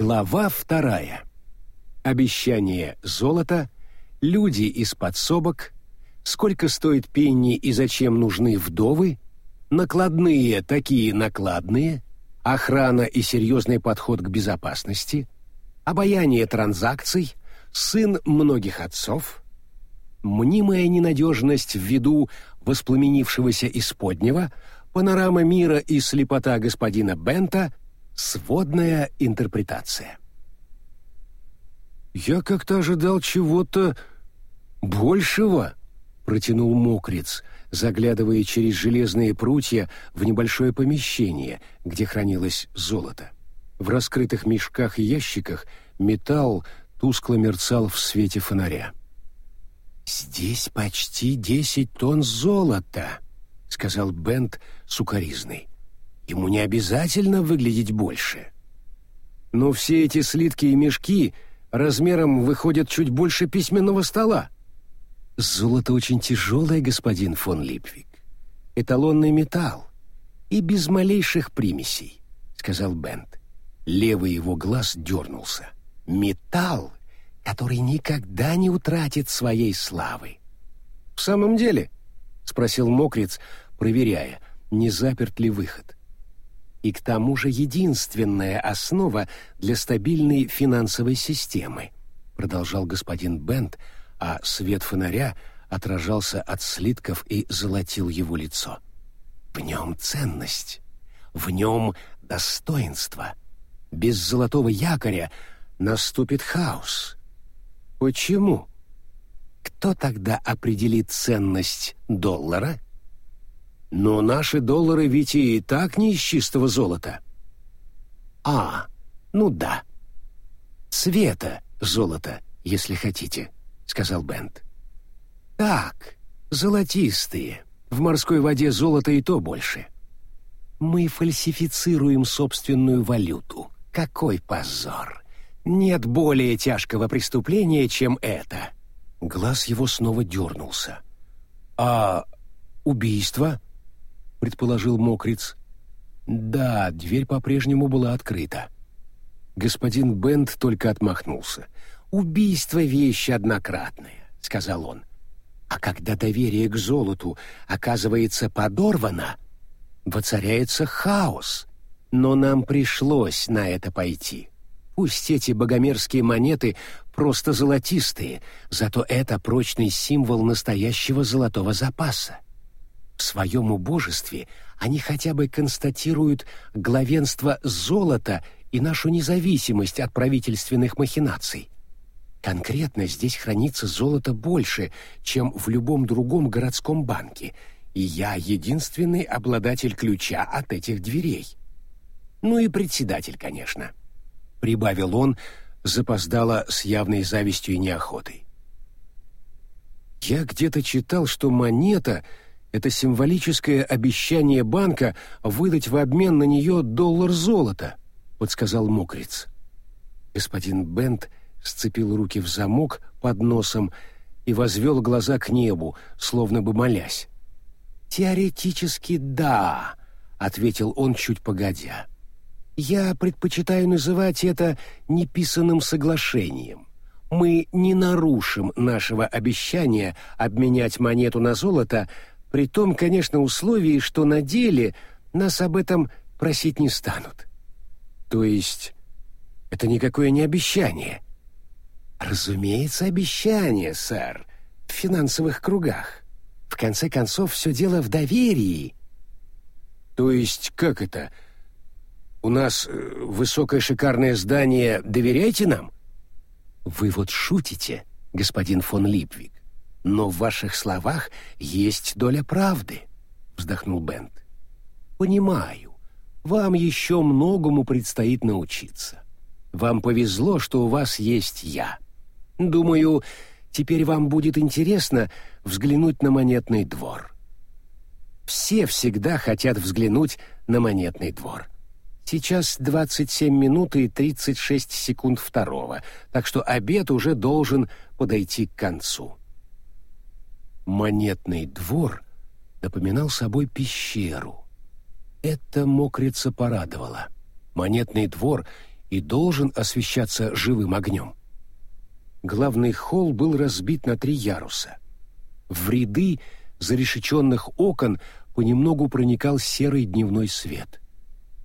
Глава вторая. Обещание золота, люди из подсобок, сколько стоит пенни и зачем нужны вдовы, накладные такие накладные, охрана и серьезный подход к безопасности, обаяние транзакций, сын многих отцов, мнимая ненадежность ввиду воспламенившегося исподнего, панорама мира и слепота господина Бента Сводная интерпретация. «Я как-то ожидал чего-то большего», — протянул мокрец, заглядывая через железные прутья в небольшое помещение, где хранилось золото. В раскрытых мешках и ящиках металл тускло мерцал в свете фонаря. «Здесь почти десять тонн золота», — сказал Бент сукоризный. Ему не обязательно выглядеть больше. Но все эти слитки и мешки размером выходят чуть больше письменного стола. Золото очень тяжелое, господин фон Липвик. Эталонный металл. И без малейших примесей, сказал Бент. Левый его глаз дернулся. Металл, который никогда не утратит своей славы. В самом деле? спросил Мокриц, проверяя, не заперт ли выход и к тому же единственная основа для стабильной финансовой системы, продолжал господин Бент, а свет фонаря отражался от слитков и золотил его лицо. В нем ценность, в нем достоинство. Без золотого якоря наступит хаос. Почему? Кто тогда определит ценность доллара? Но наши доллары ведь и так не из чистого золота. А, ну да. Цвета золота, если хотите, сказал Бент. Так, золотистые. В морской воде золото и то больше. Мы фальсифицируем собственную валюту. Какой позор! Нет более тяжкого преступления, чем это. Глаз его снова дернулся. А убийство? Предположил Мокриц. Да, дверь по-прежнему была открыта. Господин Бент только отмахнулся. «Убийство — вещь однократная», — сказал он. «А когда доверие к золоту оказывается подорвано, воцаряется хаос. Но нам пришлось на это пойти. Пусть эти богомерзкие монеты просто золотистые, зато это прочный символ настоящего золотого запаса. В своем убожестве они хотя бы констатируют главенство золота и нашу независимость от правительственных махинаций. Конкретно здесь хранится золото больше, чем в любом другом городском банке, и я единственный обладатель ключа от этих дверей. Ну и председатель, конечно. Прибавил он, запоздало с явной завистью и неохотой. Я где-то читал, что монета — это символическое обещание банка выдать в обмен на нее доллар золота», — подсказал мокриц. Господин Бент сцепил руки в замок под носом и возвел глаза к небу, словно бы молясь. «Теоретически да», — ответил он чуть погодя. «Я предпочитаю называть это неписанным соглашением. Мы не нарушим нашего обещания обменять монету на золото при том, конечно, условии, что на деле нас об этом просить не станут. То есть это никакое не обещание. Разумеется, обещание, сэр, в финансовых кругах. В конце концов, все дело в доверии. То есть как это? У нас э, высокое шикарное здание, доверяйте нам? Вы вот шутите, господин фон Липвик но в ваших словах есть доля правды», — вздохнул Бент. «Понимаю, вам еще многому предстоит научиться. Вам повезло, что у вас есть я. Думаю, теперь вам будет интересно взглянуть на монетный двор». Все всегда хотят взглянуть на монетный двор. Сейчас 27 минут и 36 секунд второго, так что обед уже должен подойти к концу. Монетный двор напоминал собой пещеру. Это мокрица порадовало. Монетный двор и должен освещаться живым огнем. Главный холл был разбит на три яруса. В ряды зарешеченных окон понемногу проникал серый дневной свет.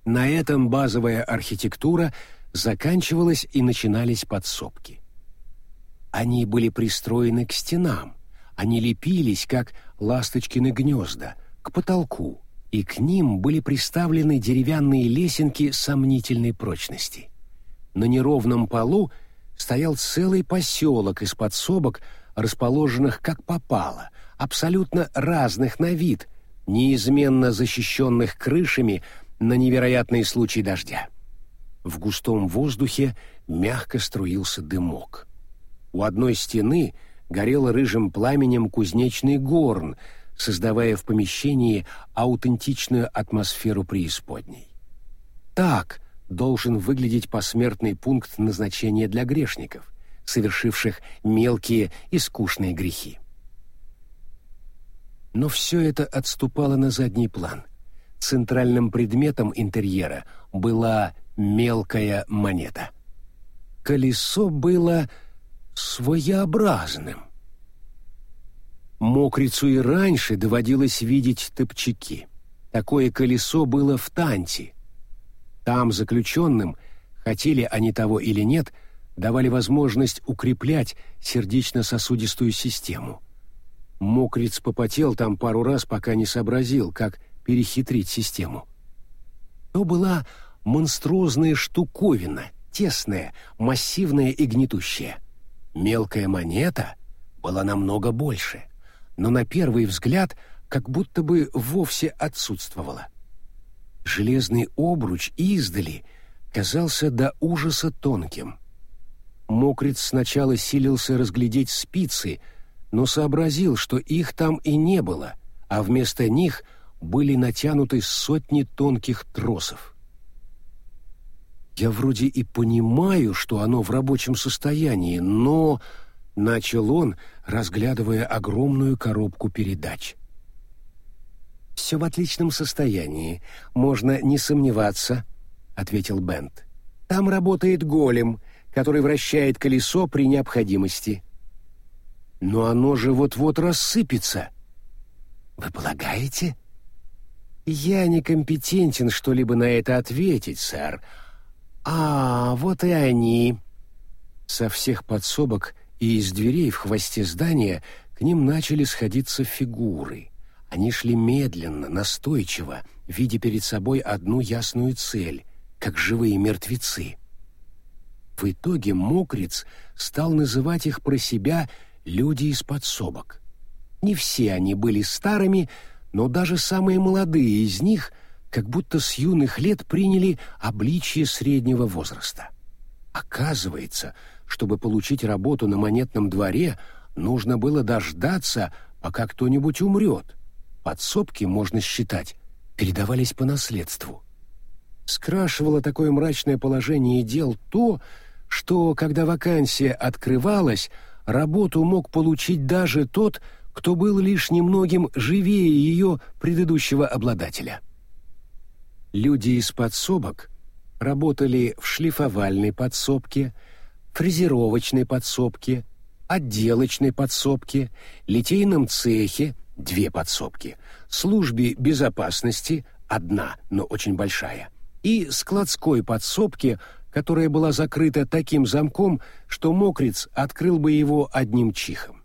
На этом базовая архитектура заканчивалась и начинались подсобки. Они были пристроены к стенам, они лепились, как ласточкины гнезда, к потолку, и к ним были приставлены деревянные лесенки сомнительной прочности. На неровном полу стоял целый поселок из подсобок, расположенных как попало, абсолютно разных на вид, неизменно защищенных крышами на невероятный случай дождя. В густом воздухе мягко струился дымок. У одной стены горел рыжим пламенем кузнечный горн, создавая в помещении аутентичную атмосферу преисподней. Так должен выглядеть посмертный пункт назначения для грешников, совершивших мелкие и скучные грехи. Но все это отступало на задний план. Центральным предметом интерьера была мелкая монета. Колесо было своеобразным. Мокрицу и раньше доводилось видеть топчаки. Такое колесо было в Танте. Там заключенным, хотели они того или нет, давали возможность укреплять сердечно-сосудистую систему. Мокриц попотел там пару раз, пока не сообразил, как перехитрить систему. То была монструозная штуковина, тесная, массивная и гнетущая. Мелкая монета была намного больше — но на первый взгляд как будто бы вовсе отсутствовала. Железный обруч издали казался до ужаса тонким. Мокриц сначала силился разглядеть спицы, но сообразил, что их там и не было, а вместо них были натянуты сотни тонких тросов. Я вроде и понимаю, что оно в рабочем состоянии, но начал он, разглядывая огромную коробку передач. «Все в отличном состоянии, можно не сомневаться», — ответил Бент. «Там работает голем, который вращает колесо при необходимости». «Но оно же вот-вот рассыпется». «Вы полагаете?» «Я некомпетентен что-либо на это ответить, сэр. А, вот и они». Со всех подсобок и из дверей в хвосте здания к ним начали сходиться фигуры. Они шли медленно, настойчиво, видя перед собой одну ясную цель, как живые мертвецы. В итоге Мокриц стал называть их про себя «люди из подсобок». Не все они были старыми, но даже самые молодые из них как будто с юных лет приняли обличье среднего возраста. Оказывается, чтобы получить работу на монетном дворе, нужно было дождаться, пока кто-нибудь умрет. Подсобки, можно считать, передавались по наследству. Скрашивало такое мрачное положение дел то, что, когда вакансия открывалась, работу мог получить даже тот, кто был лишь немногим живее ее предыдущего обладателя. Люди из подсобок работали в шлифовальной подсобке, фрезеровочной подсобке, отделочной подсобке, литейном цехе – две подсобки, службе безопасности – одна, но очень большая, и складской подсобке, которая была закрыта таким замком, что мокриц открыл бы его одним чихом.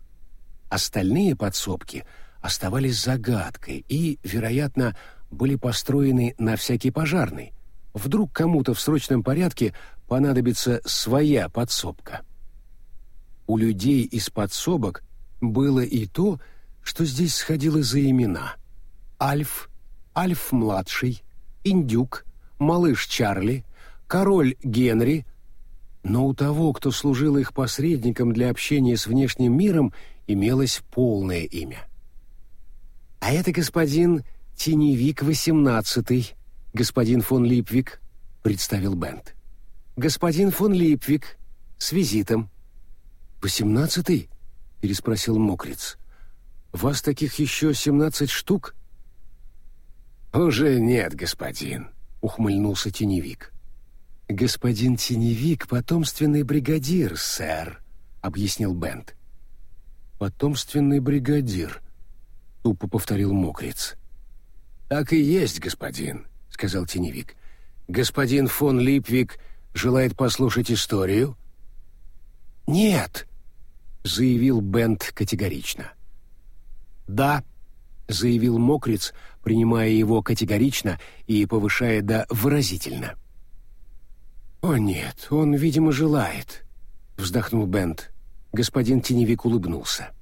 Остальные подсобки оставались загадкой и, вероятно, были построены на всякий пожарный. Вдруг кому-то в срочном порядке понадобится своя подсобка. У людей из подсобок было и то, что здесь сходило за имена. Альф, Альф-младший, Индюк, Малыш Чарли, Король Генри, но у того, кто служил их посредником для общения с внешним миром, имелось полное имя. А это господин Теневик XVIII, господин фон Липвик, представил Бент господин фон Липвик с визитом». «Восемнадцатый?» — переспросил Мокриц. «Вас таких еще семнадцать штук?» «Уже нет, господин», — ухмыльнулся теневик. «Господин Теневик — потомственный бригадир, сэр», — объяснил Бент. «Потомственный бригадир», — тупо повторил Мокриц. «Так и есть, господин», — сказал Теневик. «Господин фон Липвик желает послушать историю?» «Нет», — заявил Бент категорично. «Да», — заявил Мокриц, принимая его категорично и повышая до выразительно. «О нет, он, видимо, желает», — вздохнул Бент. Господин Теневик улыбнулся.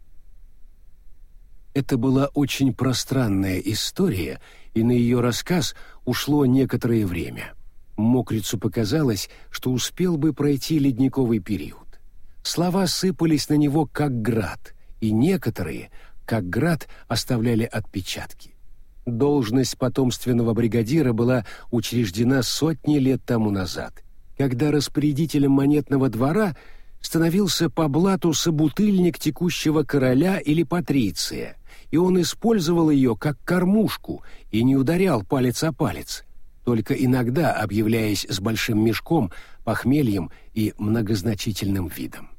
Это была очень пространная история, и на ее рассказ ушло некоторое время. Мокрицу показалось, что успел бы пройти ледниковый период. Слова сыпались на него как град, и некоторые, как град, оставляли отпечатки. Должность потомственного бригадира была учреждена сотни лет тому назад, когда распорядителем монетного двора становился по блату собутыльник текущего короля или патриция, и он использовал ее как кормушку и не ударял палец о палец, только иногда объявляясь с большим мешком, похмельем и многозначительным видом.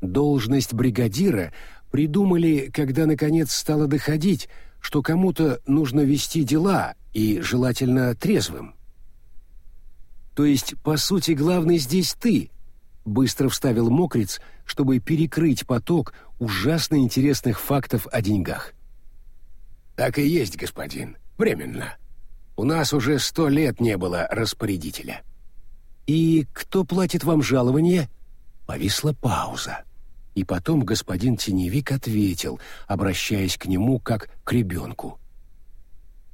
Должность бригадира придумали, когда наконец стало доходить, что кому-то нужно вести дела и желательно трезвым. То есть, по сути, главный здесь ты, быстро вставил Мокриц, чтобы перекрыть поток ужасно интересных фактов о деньгах. Так и есть, господин. Временно. У нас уже сто лет не было распорядителя. И кто платит вам жалование? Повисла пауза. И потом господин Теневик ответил, обращаясь к нему как к ребенку.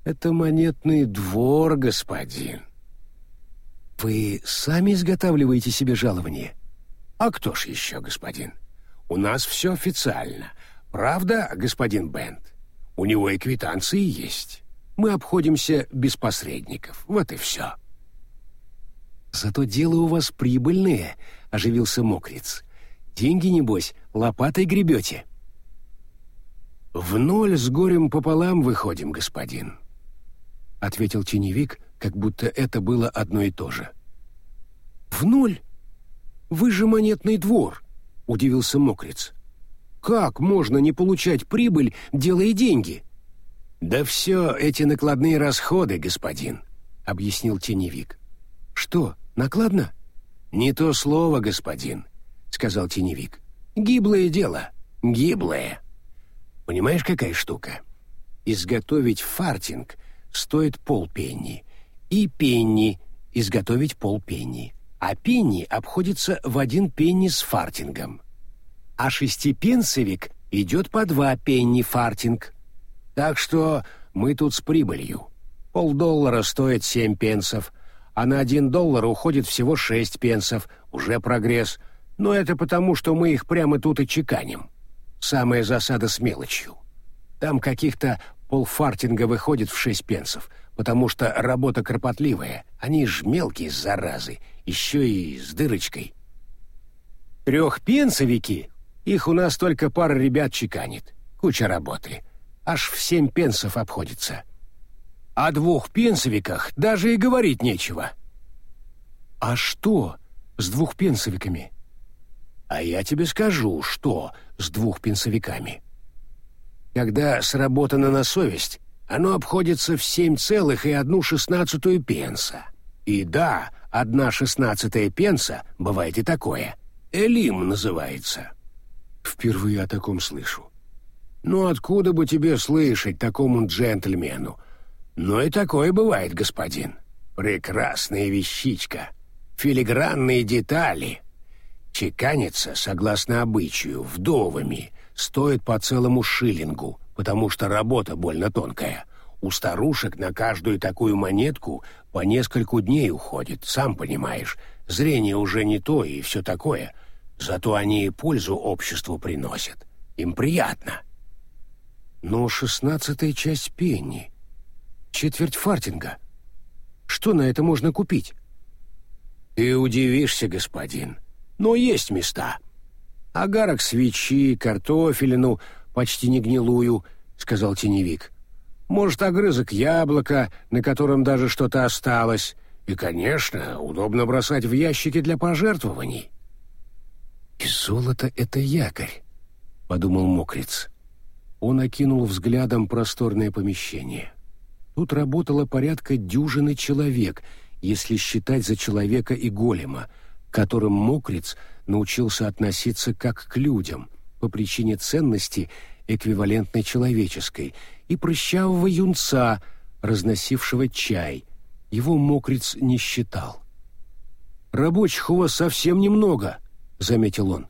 «Это монетный двор, господин». «Вы сами изготавливаете себе жалование?» «А кто ж еще, господин? У нас все официально. Правда, господин Бент? У него и квитанции есть. Мы обходимся без посредников. Вот и все». «Зато дело у вас прибыльное», — оживился Мокриц. Деньги, небось, лопатой гребете?» «В ноль с горем пополам выходим, господин», — ответил теневик, как будто это было одно и то же. «В ноль? Вы же монетный двор», — удивился Мокриц. «Как можно не получать прибыль, делая деньги?» «Да все эти накладные расходы, господин», — объяснил теневик. «Что, накладно?» «Не то слово, господин. — сказал теневик. «Гиблое дело. Гиблое. Понимаешь, какая штука? Изготовить фартинг стоит полпенни. И пенни изготовить полпенни. А пенни обходится в один пенни с фартингом. А шестипенсовик идет по два пенни фартинг. Так что мы тут с прибылью. Полдоллара стоит семь пенсов, а на один доллар уходит всего шесть пенсов. Уже прогресс — но это потому, что мы их прямо тут и чеканим. Самая засада с мелочью. Там каких-то полфартинга выходит в шесть пенсов, потому что работа кропотливая. Они ж мелкие заразы, еще и с дырочкой. Трехпенсовики? Их у нас только пара ребят чеканит. Куча работы. Аж в семь пенсов обходится. О двухпенсовиках даже и говорить нечего. А что с двухпенсовиками? А я тебе скажу, что с двух пенсовиками. Когда сработано на совесть, оно обходится в семь целых и одну шестнадцатую пенса. И да, одна шестнадцатая пенса, бывает и такое. Элим называется. Впервые о таком слышу. Ну откуда бы тебе слышать такому джентльмену? Но и такое бывает, господин. Прекрасная вещичка. Филигранные детали — Чеканится, согласно обычаю, вдовами, стоит по целому шиллингу, потому что работа больно тонкая. У старушек на каждую такую монетку по нескольку дней уходит, сам понимаешь. Зрение уже не то и все такое. Зато они и пользу обществу приносят. Им приятно. Но шестнадцатая часть пенни. Четверть фартинга. Что на это можно купить? Ты удивишься, господин но есть места. Агарок свечи, картофелину, почти не гнилую, — сказал теневик. Может, огрызок яблока, на котором даже что-то осталось, И, конечно, удобно бросать в ящики для пожертвований. «И золото — это якорь», — подумал Мокриц. Он окинул взглядом просторное помещение. Тут работало порядка дюжины человек, если считать за человека и голема, которым Мокриц научился относиться как к людям по причине ценности, эквивалентной человеческой, и прыщавого юнца, разносившего чай. Его Мокриц не считал. «Рабочих у вас совсем немного», — заметил он.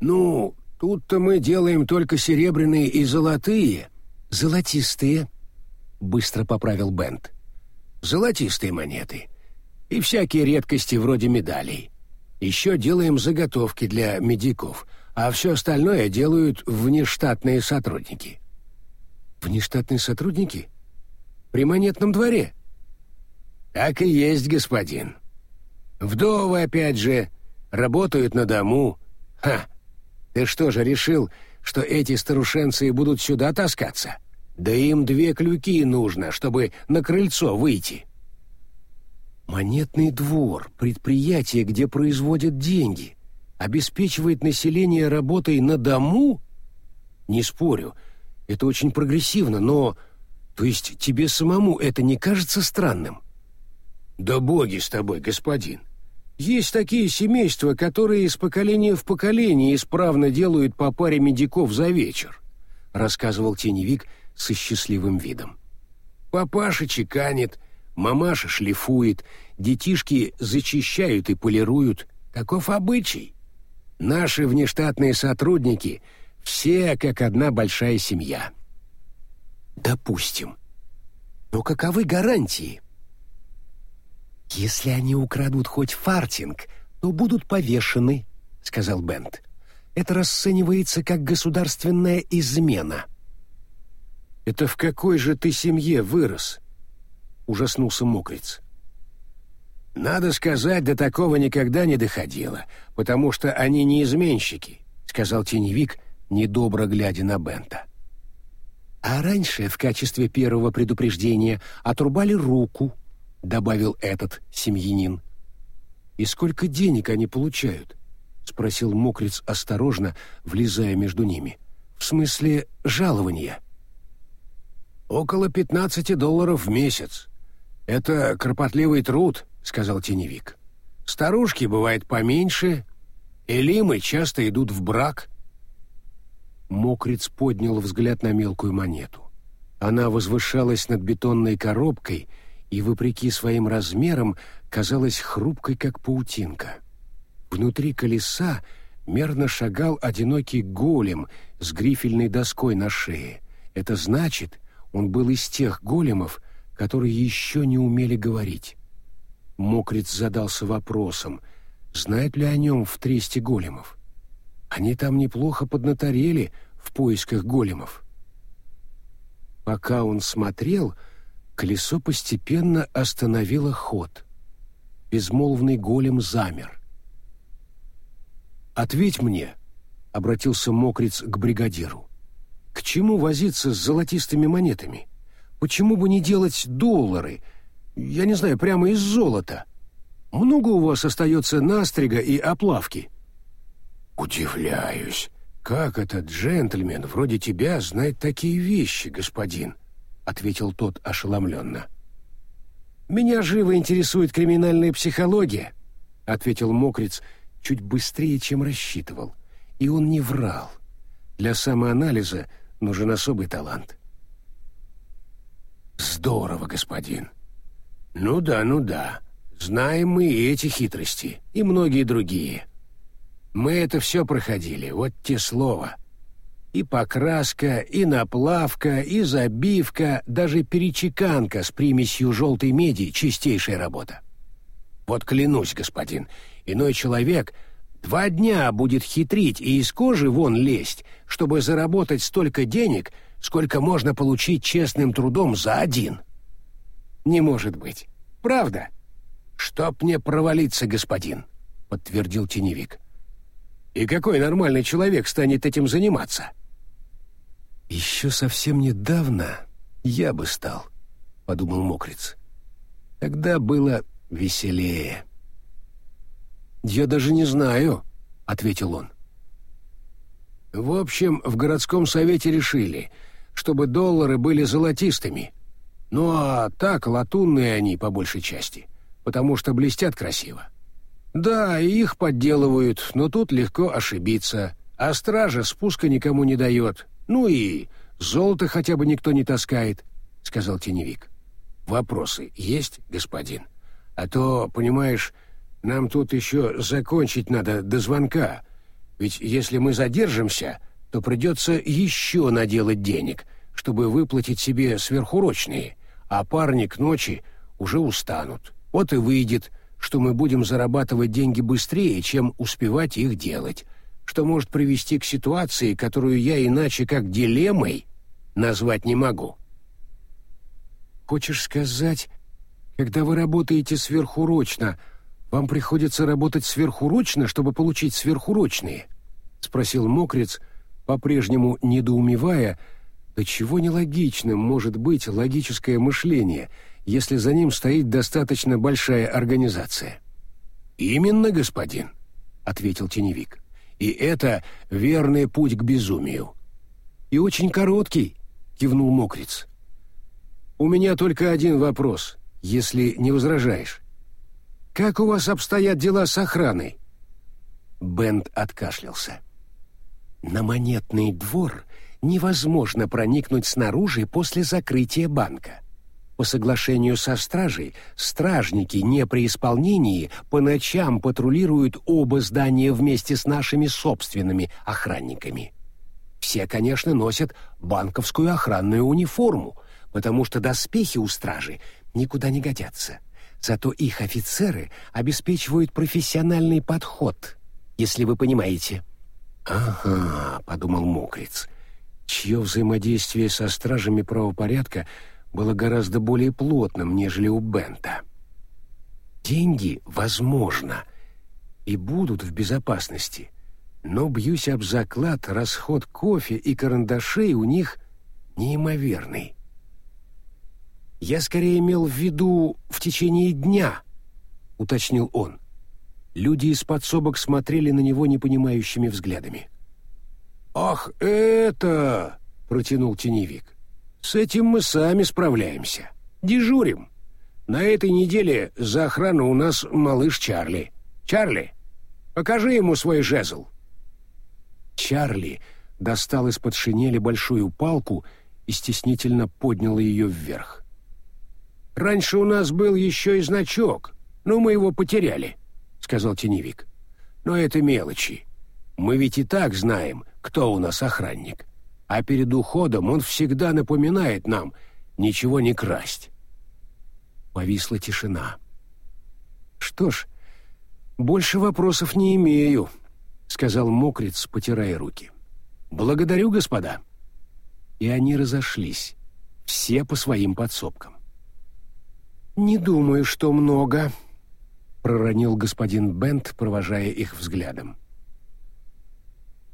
«Ну, тут-то мы делаем только серебряные и золотые». «Золотистые», — быстро поправил Бент. «Золотистые монеты. И всякие редкости вроде медалей. Еще делаем заготовки для медиков, а все остальное делают внештатные сотрудники». «Внештатные сотрудники? При монетном дворе?» «Так и есть, господин. Вдовы, опять же, работают на дому. Ха! Ты что же решил, что эти старушенцы будут сюда таскаться? Да им две клюки нужно, чтобы на крыльцо выйти». Монетный двор, предприятие, где производят деньги, обеспечивает население работой на дому? Не спорю, это очень прогрессивно, но... То есть тебе самому это не кажется странным? Да боги с тобой, господин. Есть такие семейства, которые из поколения в поколение исправно делают по паре медиков за вечер, рассказывал теневик со счастливым видом. Папаша чеканит, Мамаша шлифует, детишки зачищают и полируют. Таков обычай. Наши внештатные сотрудники все как одна большая семья. Допустим. Но каковы гарантии? Если они украдут хоть фартинг, то будут повешены, сказал Бент. Это расценивается как государственная измена. Это в какой же ты семье вырос? — ужаснулся Мокриц. «Надо сказать, до такого никогда не доходило, потому что они не изменщики», — сказал теневик, недобро глядя на Бента. «А раньше в качестве первого предупреждения отрубали руку», — добавил этот семьянин. «И сколько денег они получают?» — спросил Мокриц осторожно, влезая между ними. «В смысле жалования?» «Около пятнадцати долларов в месяц», «Это кропотливый труд», — сказал теневик. «Старушки бывает поменьше, элимы часто идут в брак». Мокриц поднял взгляд на мелкую монету. Она возвышалась над бетонной коробкой и, вопреки своим размерам, казалась хрупкой, как паутинка. Внутри колеса мерно шагал одинокий голем с грифельной доской на шее. Это значит, он был из тех големов, которые еще не умели говорить. Мокриц задался вопросом, знает ли о нем в тресте големов. Они там неплохо поднаторели в поисках големов. Пока он смотрел, колесо постепенно остановило ход. Безмолвный голем замер. «Ответь мне», — обратился Мокриц к бригадиру, — «к чему возиться с золотистыми монетами?» Почему бы не делать доллары? Я не знаю, прямо из золота. Много у вас остается настрига и оплавки?» «Удивляюсь, как этот джентльмен вроде тебя знает такие вещи, господин?» — ответил тот ошеломленно. «Меня живо интересует криминальная психология», — ответил Мокриц чуть быстрее, чем рассчитывал. И он не врал. Для самоанализа нужен особый талант. Здорово, господин. Ну да, ну да. Знаем мы и эти хитрости, и многие другие. Мы это все проходили, вот те слова. И покраска, и наплавка, и забивка, даже перечеканка с примесью желтой меди — чистейшая работа. Вот клянусь, господин, иной человек два дня будет хитрить и из кожи вон лезть, чтобы заработать столько денег — сколько можно получить честным трудом за один. Не может быть. Правда? Чтоб мне провалиться, господин, подтвердил теневик. И какой нормальный человек станет этим заниматься? Еще совсем недавно я бы стал, подумал Мокриц. Тогда было веселее. «Я даже не знаю», — ответил он. В общем, в городском совете решили, чтобы доллары были золотистыми. Ну а так латунные они по большей части, потому что блестят красиво. Да, их подделывают, но тут легко ошибиться, а стража спуска никому не дает. Ну и золото хотя бы никто не таскает, — сказал теневик. Вопросы есть, господин? А то, понимаешь, нам тут еще закончить надо до звонка, ведь если мы задержимся, то придется еще наделать денег, чтобы выплатить себе сверхурочные, а парни к ночи уже устанут. Вот и выйдет, что мы будем зарабатывать деньги быстрее, чем успевать их делать, что может привести к ситуации, которую я иначе как дилеммой назвать не могу. Хочешь сказать, когда вы работаете сверхурочно, вам приходится работать сверхурочно, чтобы получить сверхурочные? спросил Мокрец, по-прежнему недоумевая, до чего нелогичным может быть логическое мышление, если за ним стоит достаточно большая организация. Именно, господин, ответил теневик. И это верный путь к безумию. И очень короткий, кивнул Мокриц. У меня только один вопрос, если не возражаешь. Как у вас обстоят дела с охраной? Бенд откашлялся. На монетный двор невозможно проникнуть снаружи после закрытия банка. По соглашению со стражей, стражники не при исполнении по ночам патрулируют оба здания вместе с нашими собственными охранниками. Все, конечно, носят банковскую охранную униформу, потому что доспехи у стражи никуда не годятся. Зато их офицеры обеспечивают профессиональный подход, если вы понимаете. «Ага», — подумал Мокриц, чье взаимодействие со стражами правопорядка было гораздо более плотным, нежели у Бента. Деньги, возможно, и будут в безопасности, но, бьюсь об заклад, расход кофе и карандашей у них неимоверный. «Я скорее имел в виду в течение дня», — уточнил он. Люди из подсобок смотрели на него непонимающими взглядами. «Ах, это!» — протянул теневик. «С этим мы сами справляемся. Дежурим. На этой неделе за охрану у нас малыш Чарли. Чарли, покажи ему свой жезл». Чарли достал из-под шинели большую палку и стеснительно поднял ее вверх. «Раньше у нас был еще и значок, но мы его потеряли» сказал теневик. «Но это мелочи. Мы ведь и так знаем, кто у нас охранник. А перед уходом он всегда напоминает нам ничего не красть». Повисла тишина. «Что ж, больше вопросов не имею», — сказал мокрец, потирая руки. «Благодарю, господа». И они разошлись, все по своим подсобкам. «Не думаю, что много», проронил господин Бент, провожая их взглядом.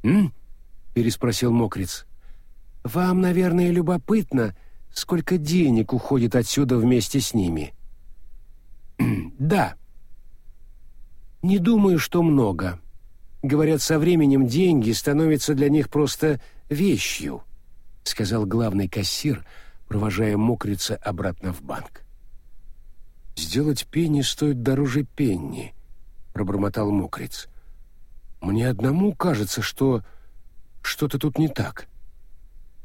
«М?» — переспросил Мокриц. «Вам, наверное, любопытно, сколько денег уходит отсюда вместе с ними?» «Да». «Не думаю, что много. Говорят, со временем деньги становятся для них просто вещью», — сказал главный кассир, провожая Мокрица обратно в банк. «Сделать пенни стоит дороже пенни», — пробормотал мокрец. «Мне одному кажется, что что-то тут не так».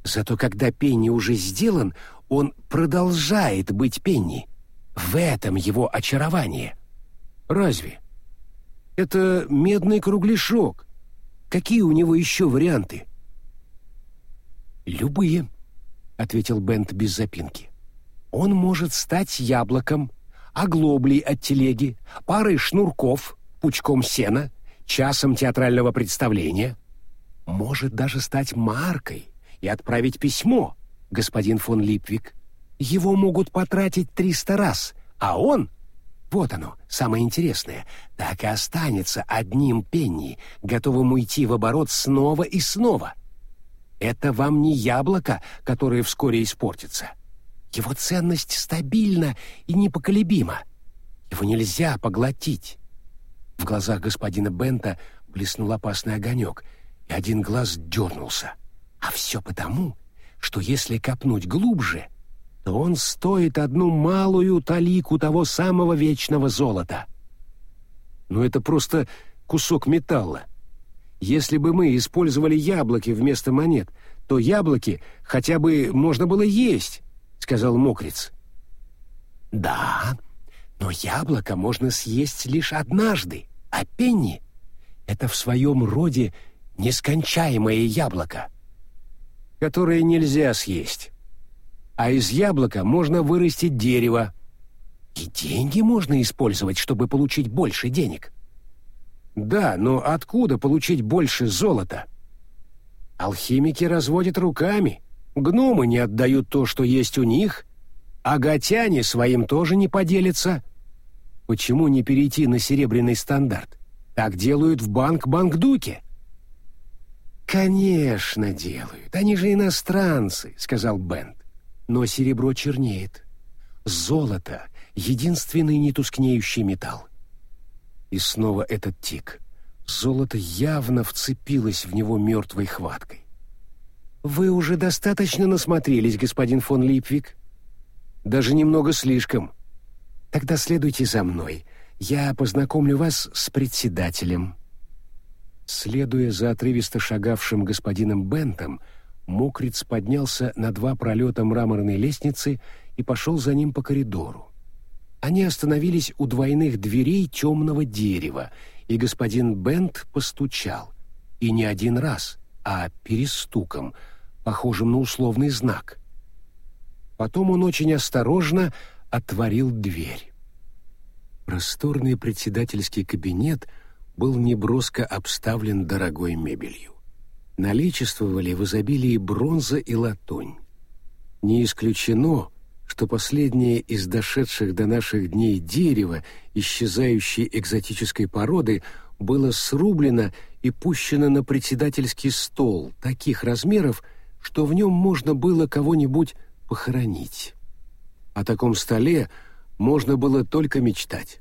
Зато когда пенни уже сделан, он продолжает быть пенни. В этом его очарование. Разве? Это медный кругляшок. Какие у него еще варианты? Любые, ответил Бент без запинки. Он может стать яблоком, оглоблей от телеги, парой шнурков, пучком сена, часом театрального представления. Может даже стать маркой и отправить письмо, господин фон Липвик. Его могут потратить триста раз, а он, вот оно, самое интересное, так и останется одним пенни, готовым уйти в оборот снова и снова. Это вам не яблоко, которое вскоре испортится. Его ценность стабильна и непоколебима. Его нельзя поглотить. В глазах господина Бента блеснул опасный огонек, и один глаз дернулся. А все потому, что если копнуть глубже, то он стоит одну малую талику того самого вечного золота. Но это просто кусок металла. Если бы мы использовали яблоки вместо монет, то яблоки хотя бы можно было есть, — сказал Мокриц. Да, но яблоко можно съесть лишь однажды, а пенни — это в своем роде нескончаемое яблоко, которое нельзя съесть. А из яблока можно вырастить дерево. И деньги можно использовать, чтобы получить больше денег. Да, но откуда получить больше золота? Алхимики разводят руками, гномы не отдают то, что есть у них, а готяне своим тоже не поделятся. Почему не перейти на серебряный стандарт? Так делают в банк-банкдуке. «Конечно делают, они же иностранцы», — сказал Бент. «Но серебро чернеет. Золото — единственный нетускнеющий металл». И снова этот тик. Золото явно вцепилось в него мертвой хваткой. «Вы уже достаточно насмотрелись, господин фон Липвик?» «Даже немного слишком». «Тогда следуйте за мной. Я познакомлю вас с председателем». Следуя за отрывисто шагавшим господином Бентом, Мокриц поднялся на два пролета мраморной лестницы и пошел за ним по коридору. Они остановились у двойных дверей темного дерева, и господин Бент постучал. И не один раз, а перестуком, похожим на условный знак. Потом он очень осторожно отворил дверь. Просторный председательский кабинет — был неброско обставлен дорогой мебелью. Наличествовали в изобилии бронза и латунь. Не исключено, что последнее из дошедших до наших дней дерева, исчезающей экзотической породы, было срублено и пущено на председательский стол таких размеров, что в нем можно было кого-нибудь похоронить. О таком столе можно было только мечтать.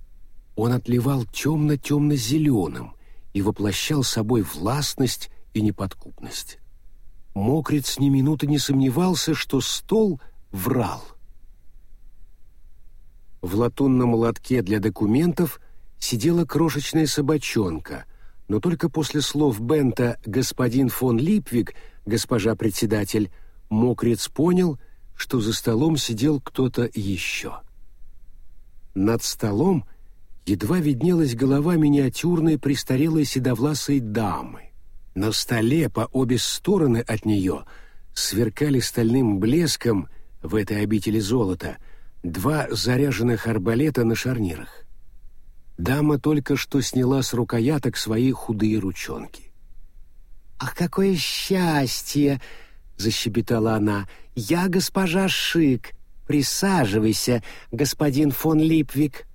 Он отливал темно-темно-зеленым и воплощал собой властность и неподкупность. Мокриц ни минуты не сомневался, что стол врал. В латунном лотке для документов сидела крошечная собачонка, но только после слов Бента «господин фон Липвик», «госпожа председатель», Мокриц понял, что за столом сидел кто-то еще. Над столом — едва виднелась голова миниатюрной престарелой седовласой дамы. На столе по обе стороны от нее сверкали стальным блеском в этой обители золота два заряженных арбалета на шарнирах. Дама только что сняла с рукояток свои худые ручонки. «Ах, какое счастье!» — защебетала она. «Я госпожа Шик. Присаживайся, господин фон Липвик».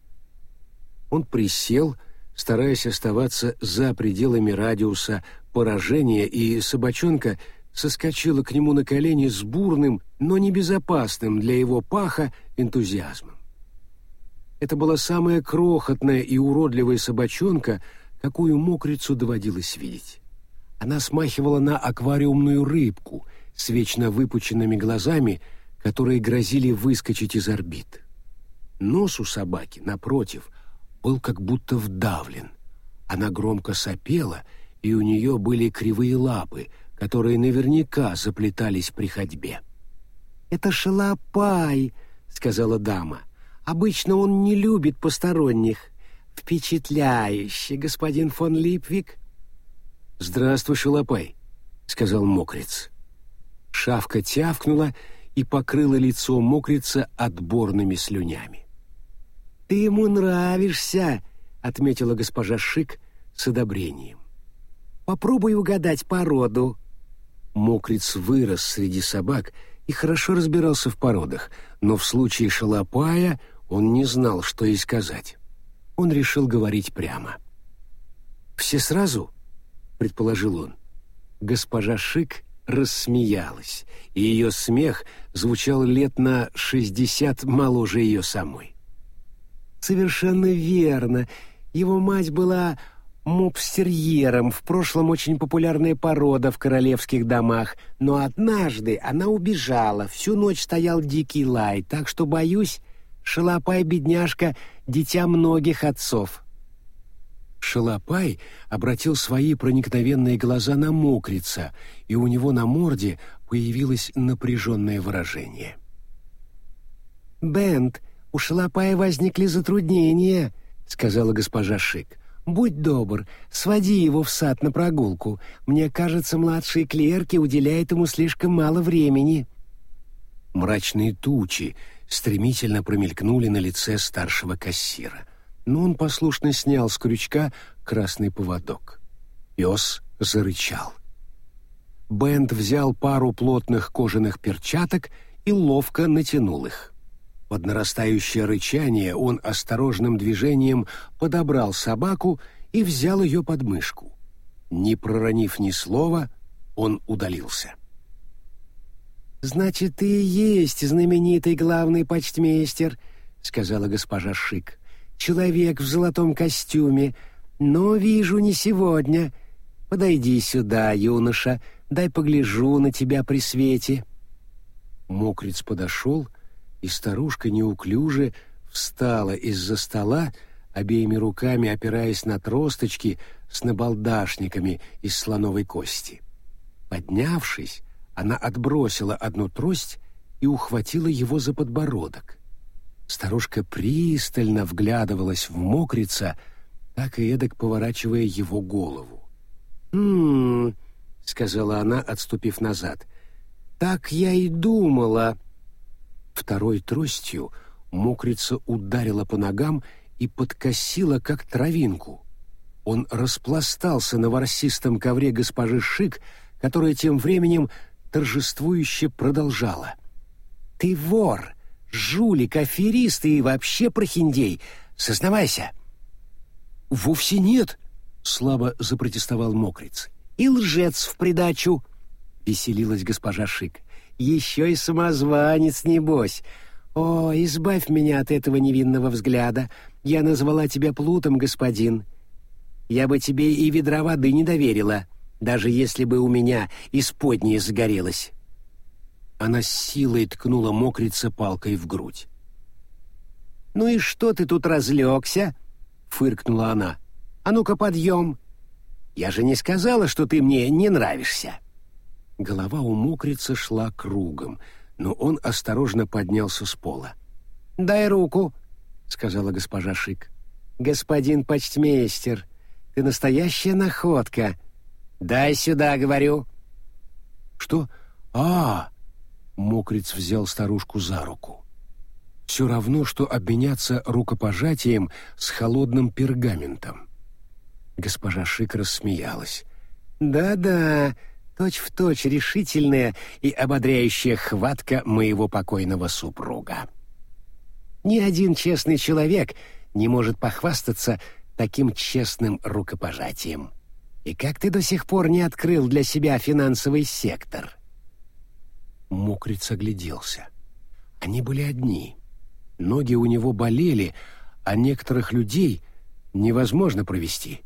Он присел, стараясь оставаться за пределами радиуса поражения, и собачонка соскочила к нему на колени с бурным, но небезопасным для его паха энтузиазмом. Это была самая крохотная и уродливая собачонка, какую мокрицу доводилось видеть. Она смахивала на аквариумную рыбку с вечно выпученными глазами, которые грозили выскочить из орбит. Нос у собаки, напротив, был как будто вдавлен. Она громко сопела, и у нее были кривые лапы, которые наверняка заплетались при ходьбе. «Это шалопай», — сказала дама. «Обычно он не любит посторонних. Впечатляюще, господин фон Липвик». «Здравствуй, шалопай», — сказал мокрец. Шавка тявкнула и покрыла лицо мокрица отборными слюнями. «Ты ему нравишься», — отметила госпожа Шик с одобрением. «Попробуй угадать породу». Мокриц вырос среди собак и хорошо разбирался в породах, но в случае шалопая он не знал, что и сказать. Он решил говорить прямо. «Все сразу?» — предположил он. Госпожа Шик рассмеялась, и ее смех звучал лет на шестьдесят моложе ее самой. Совершенно верно. Его мать была мопстерьером, в прошлом очень популярная порода в королевских домах, но однажды она убежала, всю ночь стоял дикий лай, так что, боюсь, шалопай-бедняжка — дитя многих отцов. Шалопай обратил свои проникновенные глаза на мокрица, и у него на морде появилось напряженное выражение. «Бент, у Шалопая возникли затруднения», — сказала госпожа Шик. Будь добр, своди его в сад на прогулку. Мне кажется, младшие клерки уделяют ему слишком мало времени». Мрачные тучи стремительно промелькнули на лице старшего кассира, но он послушно снял с крючка красный поводок. Пес зарычал. Бенд взял пару плотных кожаных перчаток и ловко натянул их. Под нарастающее рычание он осторожным движением подобрал собаку и взял ее под мышку. Не проронив ни слова, он удалился. «Значит, ты и есть знаменитый главный почтмейстер», — сказала госпожа Шик. «Человек в золотом костюме. Но вижу не сегодня. Подойди сюда, юноша, дай погляжу на тебя при свете». Мокриц подошел и старушка неуклюже встала из-за стола, обеими руками опираясь на тросточки с набалдашниками из слоновой кости. Поднявшись, она отбросила одну трость и ухватила его за подбородок. Старушка пристально вглядывалась в мокрица, так и эдак поворачивая его голову. «М-м-м», сказала она, отступив назад. «Так я и думала». Второй тростью мокрица ударила по ногам и подкосила, как травинку. Он распластался на ворсистом ковре госпожи Шик, которая тем временем торжествующе продолжала. «Ты вор, жулик, аферист и вообще прохиндей! Сознавайся!» «Вовсе нет!» — слабо запротестовал мокриц. «И лжец в придачу!» — веселилась госпожа Шик. Еще и самозванец, небось. О, избавь меня от этого невинного взгляда. Я назвала тебя Плутом, господин. Я бы тебе и ведра воды не доверила, даже если бы у меня исподнее загорелось». Она с силой ткнула мокрица палкой в грудь. «Ну и что ты тут разлегся?» — фыркнула она. «А ну-ка, подъем! Я же не сказала, что ты мне не нравишься!» Голова у мокрица шла кругом, но он осторожно поднялся с пола. «Дай руку», — сказала госпожа Шик. «Господин почтмейстер, ты настоящая находка. Дай сюда, говорю». «Что? А!» — мокриц взял старушку за руку. «Все равно, что обменяться рукопожатием с холодным пергаментом». Госпожа Шик рассмеялась. «Да-да, точь-в-точь решительная и ободряющая хватка моего покойного супруга. Ни один честный человек не может похвастаться таким честным рукопожатием. И как ты до сих пор не открыл для себя финансовый сектор? Мокриц огляделся. Они были одни. Ноги у него болели, а некоторых людей невозможно провести.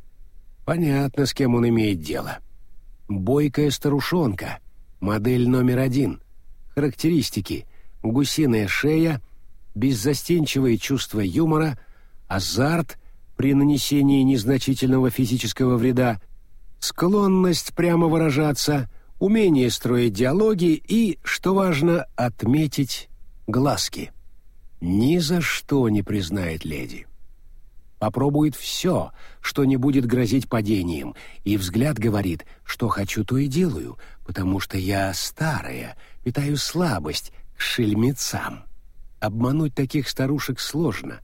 Понятно, с кем он имеет дело. Бойкая старушонка, модель номер один. Характеристики. Гусиная шея, беззастенчивое чувство юмора, азарт при нанесении незначительного физического вреда, склонность прямо выражаться, умение строить диалоги и, что важно, отметить глазки. Ни за что не признает леди попробует все, что не будет грозить падением, и взгляд говорит, что хочу, то и делаю, потому что я старая, питаю слабость к шельмецам. Обмануть таких старушек сложно,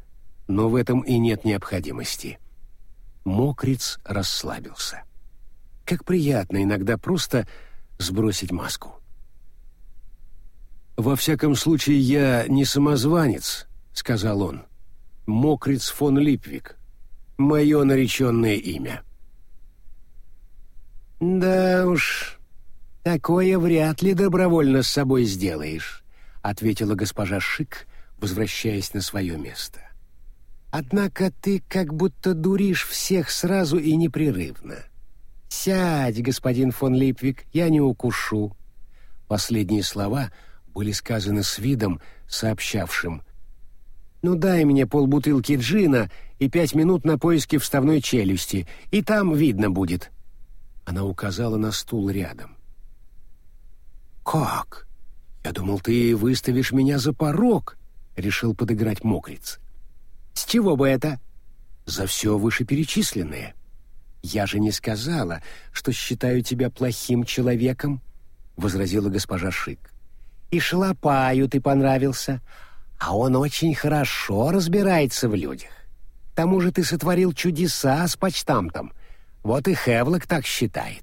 но в этом и нет необходимости. Мокриц расслабился. Как приятно иногда просто сбросить маску. «Во всяком случае, я не самозванец», — сказал он. Мокриц фон Липвик. Мое нареченное имя. «Да уж, такое вряд ли добровольно с собой сделаешь», — ответила госпожа Шик, возвращаясь на свое место. Однако ты как будто дуришь всех сразу и непрерывно. Сядь, господин фон Липвик, я не укушу. Последние слова были сказаны с видом, сообщавшим «Ну дай мне полбутылки джина и пять минут на поиски вставной челюсти, и там видно будет». Она указала на стул рядом. «Как? Я думал, ты выставишь меня за порог», — решил подыграть мокриц. «С чего бы это?» «За все вышеперечисленное. Я же не сказала, что считаю тебя плохим человеком», — возразила госпожа Шик. «И Шлопаю ты понравился, а он очень хорошо разбирается в людях. К тому же ты сотворил чудеса с почтамтом. Вот и Хевлок так считает».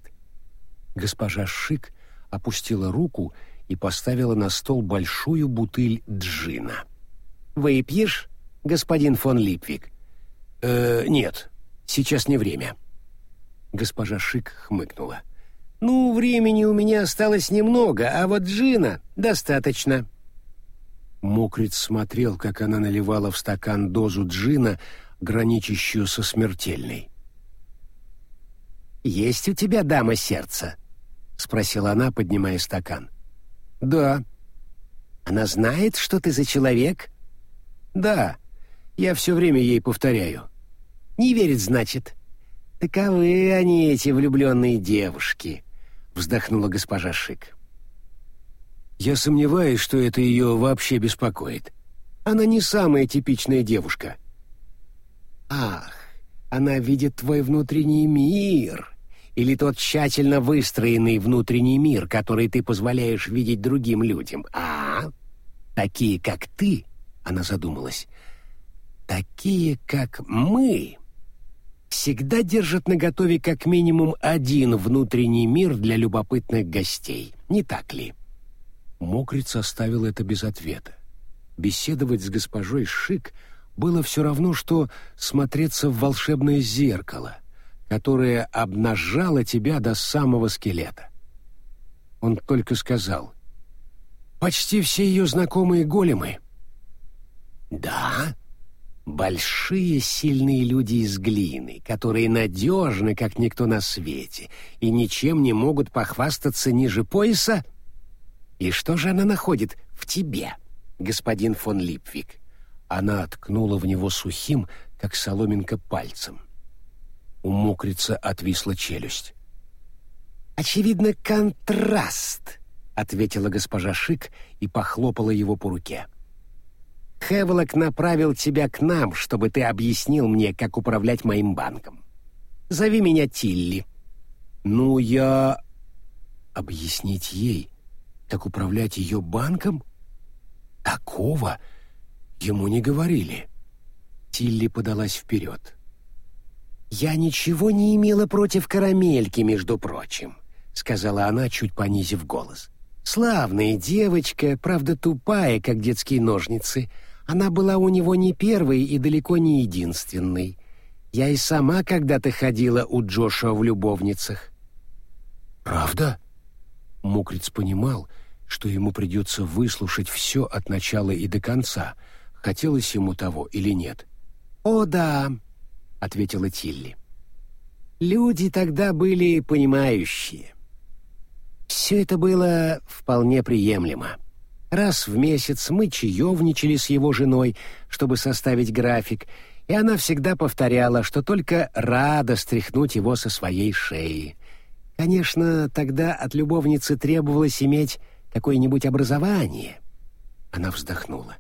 Госпожа Шик опустила руку и поставила на стол большую бутыль джина. «Выпьешь, господин фон Липвик?» «Э, «Нет, сейчас не время». Госпожа Шик хмыкнула. «Ну, времени у меня осталось немного, а вот джина достаточно». Мокриц смотрел, как она наливала в стакан дозу джина, граничащую со смертельной. «Есть у тебя дама сердца?» — спросила она, поднимая стакан. «Да». «Она знает, что ты за человек?» «Да. Я все время ей повторяю». «Не верит, значит?» «Таковы они, эти влюбленные девушки», — вздохнула госпожа Шик. «Я сомневаюсь, что это ее вообще беспокоит. Она не самая типичная девушка». «Ах, она видит твой внутренний мир», или тот тщательно выстроенный внутренний мир, который ты позволяешь видеть другим людям, а? Такие, как ты, она задумалась, такие, как мы, всегда держат наготове как минимум один внутренний мир для любопытных гостей, не так ли? Мокриц оставил это без ответа. Беседовать с госпожой Шик было все равно, что смотреться в волшебное зеркало — которая обнажала тебя до самого скелета. Он только сказал, «Почти все ее знакомые големы». «Да, большие сильные люди из глины, которые надежны, как никто на свете, и ничем не могут похвастаться ниже пояса. И что же она находит в тебе, господин фон Липвик?» Она ткнула в него сухим, как соломинка, пальцем. У мокрица отвисла челюсть. «Очевидно, контраст», — ответила госпожа Шик и похлопала его по руке. «Хевлок направил тебя к нам, чтобы ты объяснил мне, как управлять моим банком. Зови меня Тилли». «Ну, я...» «Объяснить ей, как управлять ее банком?» «Такого ему не говорили». Тилли подалась вперед. «Я ничего не имела против карамельки, между прочим», — сказала она, чуть понизив голос. «Славная девочка, правда тупая, как детские ножницы. Она была у него не первой и далеко не единственной. Я и сама когда-то ходила у Джошуа в любовницах». «Правда?» Мокриц понимал, что ему придется выслушать все от начала и до конца, хотелось ему того или нет. «О, да», — ответила Тилли. «Люди тогда были понимающие. Все это было вполне приемлемо. Раз в месяц мы чаевничали с его женой, чтобы составить график, и она всегда повторяла, что только рада стряхнуть его со своей шеи. Конечно, тогда от любовницы требовалось иметь какое-нибудь образование». Она вздохнула.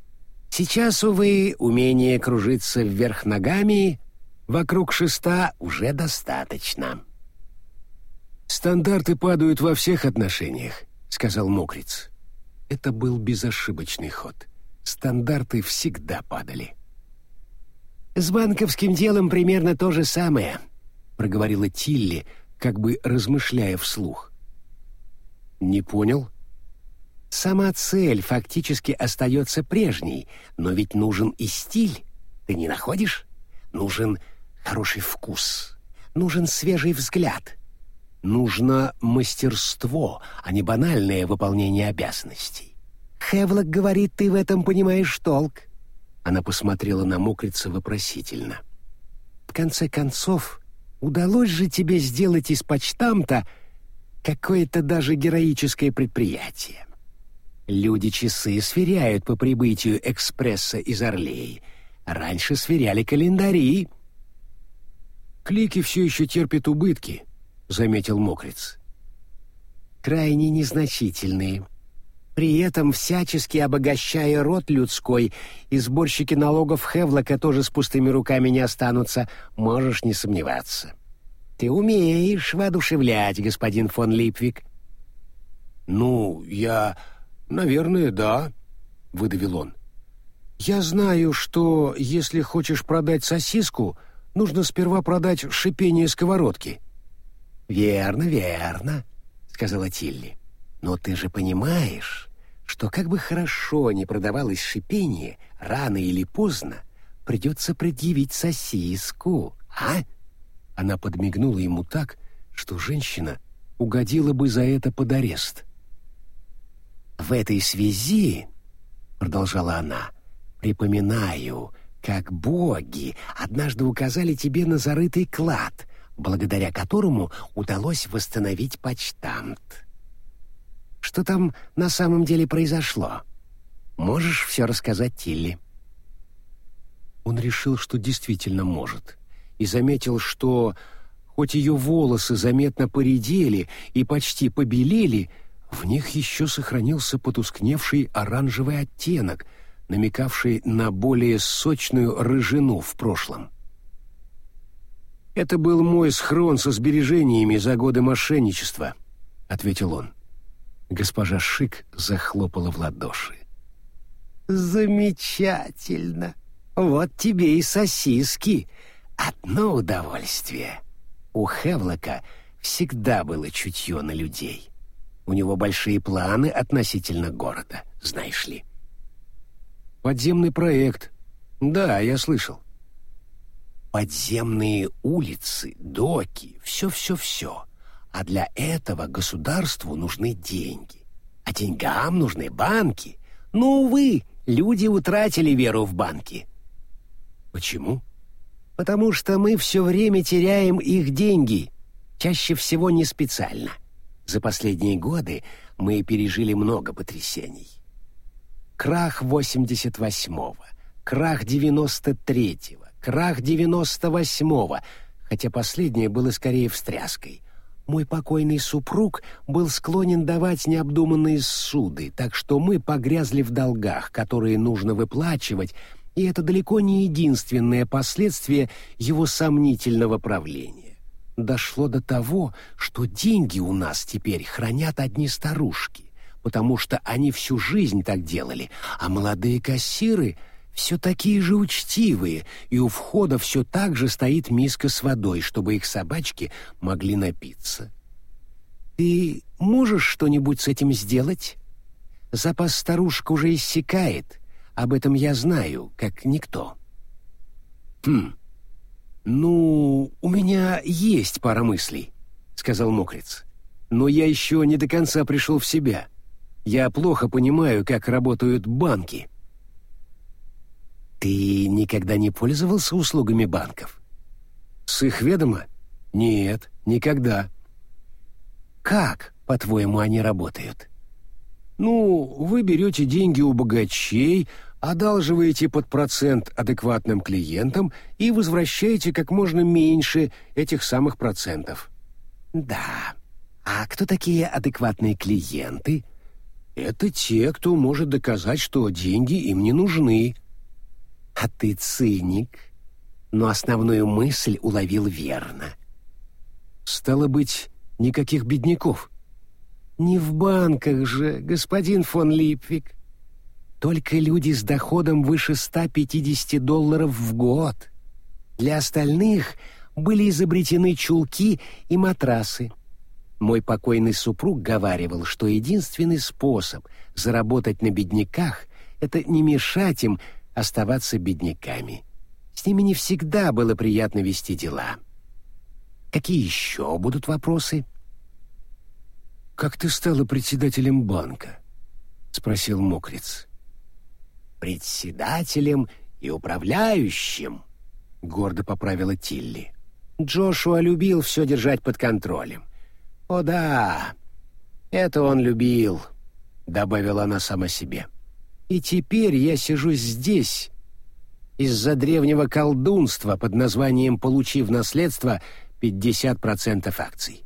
— Сейчас, увы, умение кружиться вверх ногами вокруг шеста уже достаточно. «Стандарты падают во всех отношениях», — сказал Мокриц. Это был безошибочный ход. Стандарты всегда падали. «С банковским делом примерно то же самое», — проговорила Тилли, как бы размышляя вслух. «Не понял?» Сама цель фактически остается прежней, но ведь нужен и стиль. Ты не находишь? Нужен хороший вкус, нужен свежий взгляд. Нужно мастерство, а не банальное выполнение обязанностей. Хевлок говорит, ты в этом понимаешь толк. Она посмотрела на мокрица вопросительно. «В конце концов, удалось же тебе сделать из почтамта какое-то даже героическое предприятие. Люди часы сверяют по прибытию экспресса из Орлей. Раньше сверяли календари». «Клики все еще терпят убытки», — заметил Мокриц. «Крайне незначительные», при этом всячески обогащая род людской, и сборщики налогов Хевлока тоже с пустыми руками не останутся, можешь не сомневаться. Ты умеешь воодушевлять, господин фон Липвик. «Ну, я... наверное, да», — выдавил он. «Я знаю, что если хочешь продать сосиску, нужно сперва продать шипение сковородки». «Верно, верно», — сказала Тилли. Но ты же понимаешь, что как бы хорошо ни продавалось шипение, рано или поздно придется предъявить сосиску, а?» Она подмигнула ему так, что женщина угодила бы за это под арест. «В этой связи, — продолжала она, — припоминаю, как боги однажды указали тебе на зарытый клад, благодаря которому удалось восстановить почтамт. Что там на самом деле произошло? Можешь все рассказать Тилли?» Он решил, что действительно может, и заметил, что, хоть ее волосы заметно поредели и почти побелели, в них еще сохранился потускневший оранжевый оттенок, намекавший на более сочную рыжину в прошлом. «Это был мой схрон со сбережениями за годы мошенничества», — ответил он. Госпожа Шик захлопала в ладоши. «Замечательно! Вот тебе и сосиски! Одно удовольствие!» У Хевлока всегда было чутье на людей. У него большие планы относительно города, знаешь ли. «Подземный проект. Да, я слышал». «Подземные улицы, доки, все-все-все а для этого государству нужны деньги. А деньгам нужны банки. Но, увы, люди утратили веру в банки. Почему? Потому что мы все время теряем их деньги, чаще всего не специально. За последние годы мы пережили много потрясений. Крах 88-го, крах 93-го, крах 98-го, хотя последнее было скорее встряской — мой покойный супруг был склонен давать необдуманные суды, так что мы погрязли в долгах, которые нужно выплачивать, и это далеко не единственное последствие его сомнительного правления. Дошло до того, что деньги у нас теперь хранят одни старушки, потому что они всю жизнь так делали, а молодые кассиры — все такие же учтивые, и у входа все так же стоит миска с водой, чтобы их собачки могли напиться. Ты можешь что-нибудь с этим сделать? Запас старушка уже иссякает, об этом я знаю, как никто. Хм. Ну, у меня есть пара мыслей, сказал Мокриц. Но я еще не до конца пришел в себя. Я плохо понимаю, как работают банки. Ты никогда не пользовался услугами банков? С их ведома? Нет, никогда. Как, по-твоему, они работают? Ну, вы берете деньги у богачей, одалживаете под процент адекватным клиентам и возвращаете как можно меньше этих самых процентов. Да. А кто такие адекватные клиенты? Это те, кто может доказать, что деньги им не нужны. А ты циник, но основную мысль уловил верно. Стало быть, никаких бедняков. Не в банках же, господин фон Липвик. Только люди с доходом выше 150 долларов в год. Для остальных были изобретены чулки и матрасы. Мой покойный супруг говаривал, что единственный способ заработать на бедняках — это не мешать им оставаться бедняками. С ними не всегда было приятно вести дела. Какие еще будут вопросы? «Как ты стала председателем банка?» — спросил Мокриц. «Председателем и управляющим», — гордо поправила Тилли. Джошуа любил все держать под контролем. «О да, это он любил», — добавила она сама себе. «И теперь я сижу здесь из-за древнего колдунства под названием «Получив наследство 50% акций».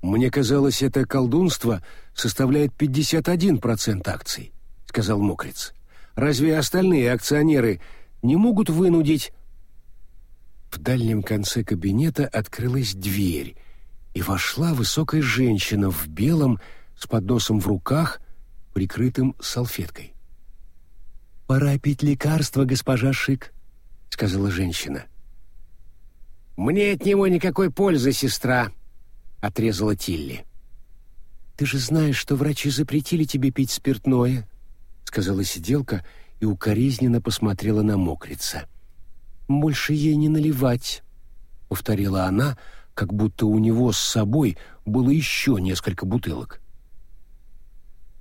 «Мне казалось, это колдунство составляет 51% акций», — сказал Мокриц. «Разве остальные акционеры не могут вынудить...» В дальнем конце кабинета открылась дверь, и вошла высокая женщина в белом с подносом в руках, прикрытым салфеткой. «Пора пить лекарство, госпожа Шик», — сказала женщина. «Мне от него никакой пользы, сестра», — отрезала Тилли. «Ты же знаешь, что врачи запретили тебе пить спиртное», — сказала сиделка и укоризненно посмотрела на мокрица. «Больше ей не наливать», — повторила она, как будто у него с собой было еще несколько бутылок.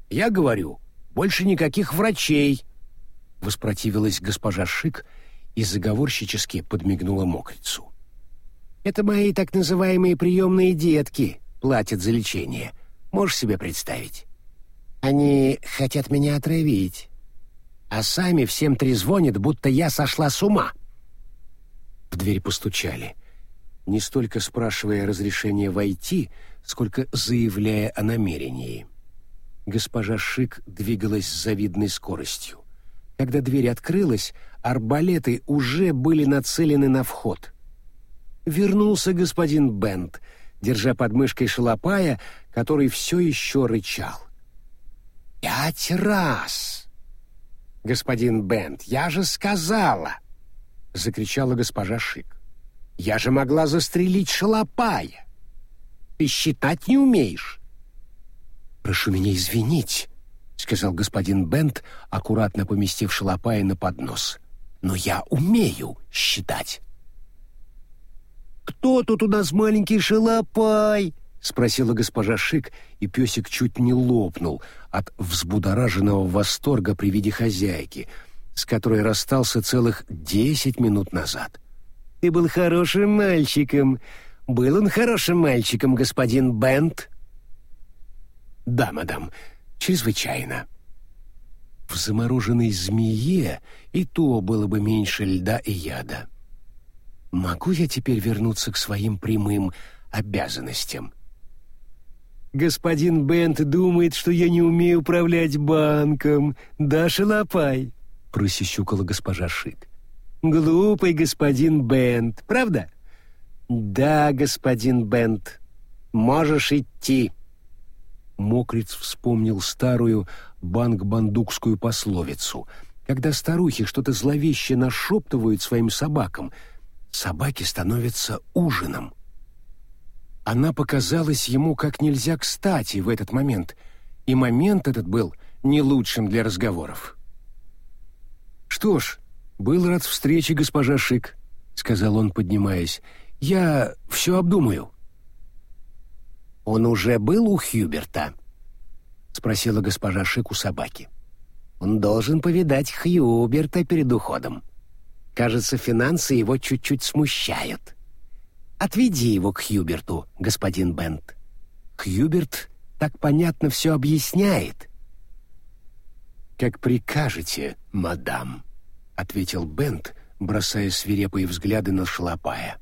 «Я говорю, больше никаких врачей», — воспротивилась госпожа Шик и заговорщически подмигнула мокрицу. «Это мои так называемые приемные детки платят за лечение. Можешь себе представить? Они хотят меня отравить, а сами всем трезвонят, будто я сошла с ума». В дверь постучали, не столько спрашивая разрешения войти, сколько заявляя о намерении. Госпожа Шик двигалась с завидной скоростью. Когда дверь открылась, арбалеты уже были нацелены на вход. Вернулся господин Бент, держа под мышкой шалопая, который все еще рычал. «Пять раз!» «Господин Бент, я же сказала!» — закричала госпожа Шик. «Я же могла застрелить шалопая! Ты считать не умеешь!» «Прошу меня извинить», — сказал господин Бент, аккуратно поместив шалопая на поднос. «Но я умею считать». «Кто тут у нас маленький шалопай?» — спросила госпожа Шик, и песик чуть не лопнул от взбудораженного восторга при виде хозяйки, с которой расстался целых десять минут назад. «Ты был хорошим мальчиком. Был он хорошим мальчиком, господин Бент?» «Да, мадам», чрезвычайно. В замороженной змее и то было бы меньше льда и яда. Могу я теперь вернуться к своим прямым обязанностям? «Господин Бент думает, что я не умею управлять банком. Да, шалопай?» — просисюкала госпожа Шик. «Глупый господин Бент, правда?» «Да, господин Бент, можешь идти». Мокриц вспомнил старую банк-бандукскую пословицу. Когда старухи что-то зловеще нашептывают своим собакам, собаки становятся ужином. Она показалась ему как нельзя кстати в этот момент, и момент этот был не лучшим для разговоров. «Что ж, был рад встрече, госпожа Шик», — сказал он, поднимаясь. «Я все обдумаю». «Он уже был у Хьюберта?» — спросила госпожа Шик у собаки. «Он должен повидать Хьюберта перед уходом. Кажется, финансы его чуть-чуть смущают. Отведи его к Хьюберту, господин Бент. Хьюберт так понятно все объясняет». «Как прикажете, мадам», — ответил Бент, бросая свирепые взгляды на Шлопая.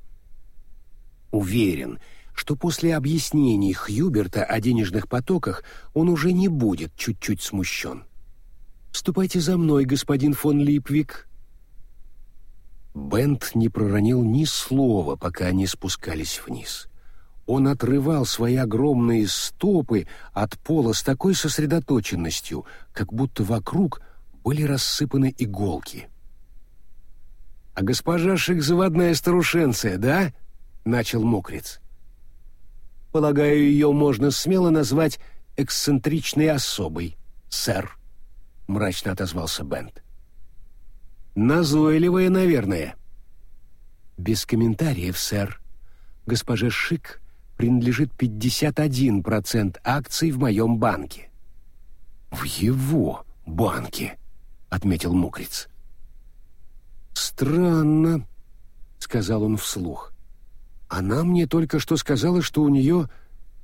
«Уверен, — что после объяснений Хьюберта о денежных потоках он уже не будет чуть-чуть смущен. «Ступайте за мной, господин фон Липвик». Бент не проронил ни слова, пока они спускались вниз. Он отрывал свои огромные стопы от пола с такой сосредоточенностью, как будто вокруг были рассыпаны иголки. «А госпожа Шик заводная старушенция, да?» — начал мокрец. Полагаю, ее можно смело назвать эксцентричной особой, сэр», — мрачно отозвался Бент. «Назойливая, наверное». «Без комментариев, сэр. Госпоже Шик принадлежит 51% акций в моем банке». «В его банке», — отметил Мукриц. «Странно», — сказал он вслух. «Она мне только что сказала, что у нее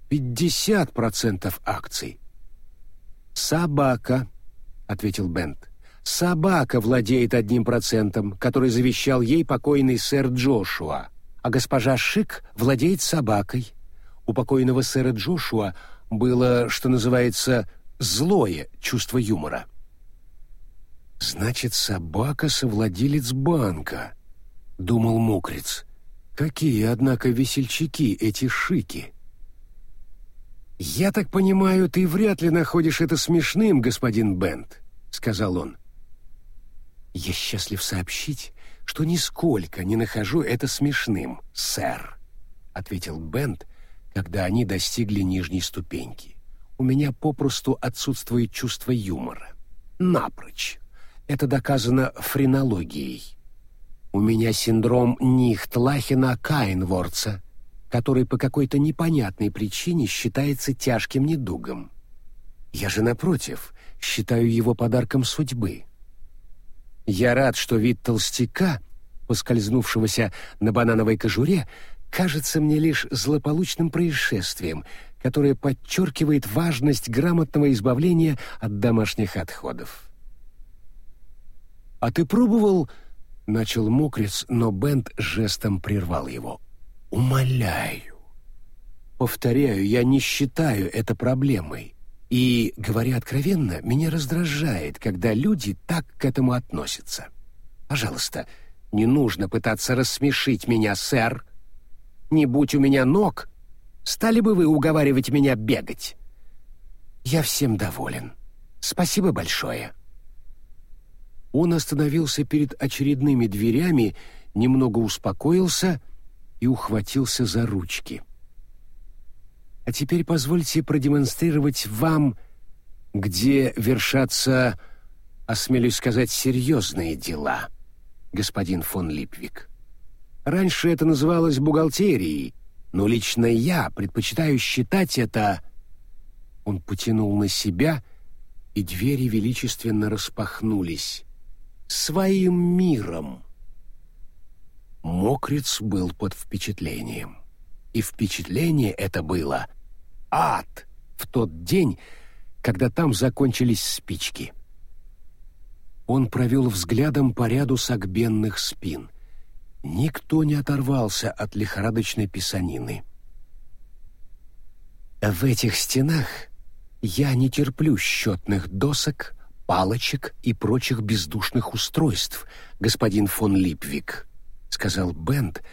50% акций». «Собака», — ответил Бент. «Собака владеет одним процентом, который завещал ей покойный сэр Джошуа, а госпожа Шик владеет собакой. У покойного сэра Джошуа было, что называется, злое чувство юмора». «Значит, собака — совладелец банка», — думал Мокриц. «Какие, однако, весельчаки эти шики!» «Я так понимаю, ты вряд ли находишь это смешным, господин Бент», — сказал он. «Я счастлив сообщить, что нисколько не нахожу это смешным, сэр», — ответил Бент, когда они достигли нижней ступеньки. «У меня попросту отсутствует чувство юмора. Напрочь. Это доказано френологией. У меня синдром Нихтлахена-Каинворца, который по какой-то непонятной причине считается тяжким недугом. Я же, напротив, считаю его подарком судьбы. Я рад, что вид толстяка, поскользнувшегося на банановой кожуре, кажется мне лишь злополучным происшествием, которое подчеркивает важность грамотного избавления от домашних отходов. «А ты пробовал...» — начал Мокриц, но Бент жестом прервал его. «Умоляю. Повторяю, я не считаю это проблемой. И, говоря откровенно, меня раздражает, когда люди так к этому относятся. Пожалуйста, не нужно пытаться рассмешить меня, сэр. Не будь у меня ног, стали бы вы уговаривать меня бегать. Я всем доволен. Спасибо большое». Он остановился перед очередными дверями, немного успокоился и ухватился за ручки. А теперь позвольте продемонстрировать вам, где вершатся, осмелюсь сказать, серьезные дела, господин фон Липвик. Раньше это называлось бухгалтерией, но лично я предпочитаю считать это... Он потянул на себя, и двери величественно распахнулись своим миром. Мокриц был под впечатлением. И впечатление это было ад в тот день, когда там закончились спички. Он провел взглядом по ряду согбенных спин. Никто не оторвался от лихорадочной писанины. В этих стенах я не терплю счетных досок, палочек и прочих бездушных устройств, господин фон Липвик», — сказал Бент,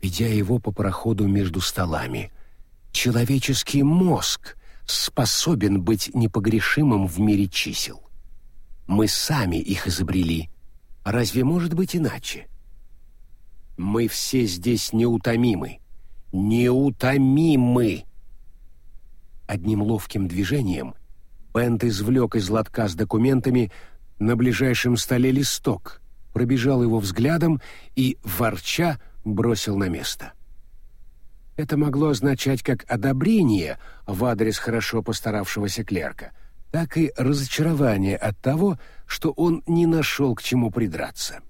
ведя его по проходу между столами. «Человеческий мозг способен быть непогрешимым в мире чисел. Мы сами их изобрели. Разве может быть иначе? Мы все здесь неутомимы. Неутомимы!» Одним ловким движением — Бент извлек из лотка с документами на ближайшем столе листок, пробежал его взглядом и, ворча, бросил на место. Это могло означать как одобрение в адрес хорошо постаравшегося клерка, так и разочарование от того, что он не нашел к чему придраться.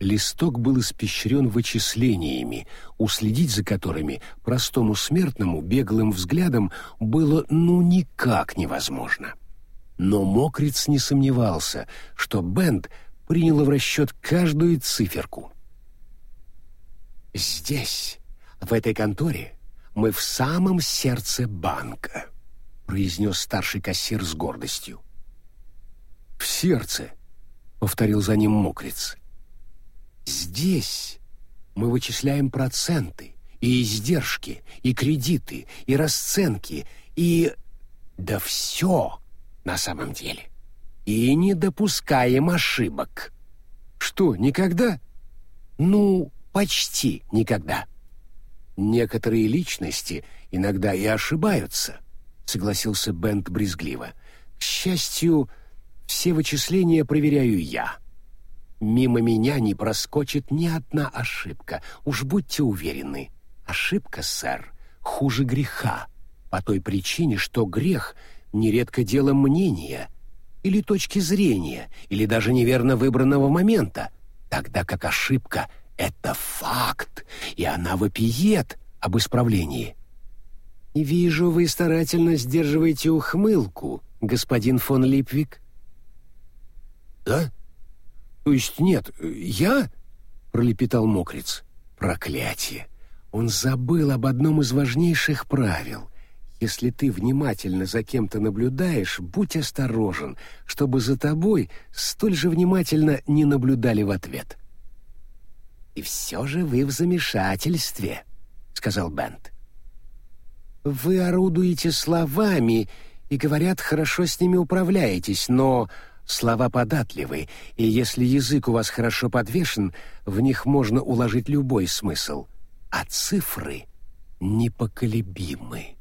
Листок был испещрен вычислениями, уследить за которыми простому смертному беглым взглядом было ну никак невозможно. Но Мокриц не сомневался, что Бенд принял в расчет каждую циферку. «Здесь, в этой конторе, мы в самом сердце банка», — произнес старший кассир с гордостью. «В сердце», — повторил за ним Мокриц. Здесь мы вычисляем проценты, и издержки, и кредиты, и расценки, и... Да все на самом деле. И не допускаем ошибок. Что, никогда? Ну, почти никогда. Некоторые личности иногда и ошибаются, согласился Бент брезгливо. К счастью, все вычисления проверяю я. Мимо меня не проскочит ни одна ошибка, уж будьте уверены. Ошибка, сэр, хуже греха, по той причине, что грех нередко дело мнения, или точки зрения, или даже неверно выбранного момента, тогда как ошибка — это факт, и она вопиет об исправлении. «Вижу, вы старательно сдерживаете ухмылку, господин фон Липвик». «Да? То есть нет, я?» — пролепетал мокрец. «Проклятие! Он забыл об одном из важнейших правил. Если ты внимательно за кем-то наблюдаешь, будь осторожен, чтобы за тобой столь же внимательно не наблюдали в ответ». «И все же вы в замешательстве», — сказал Бент. Вы орудуете словами и, говорят, хорошо с ними управляетесь, но слова податливы, и если язык у вас хорошо подвешен, в них можно уложить любой смысл. А цифры непоколебимы.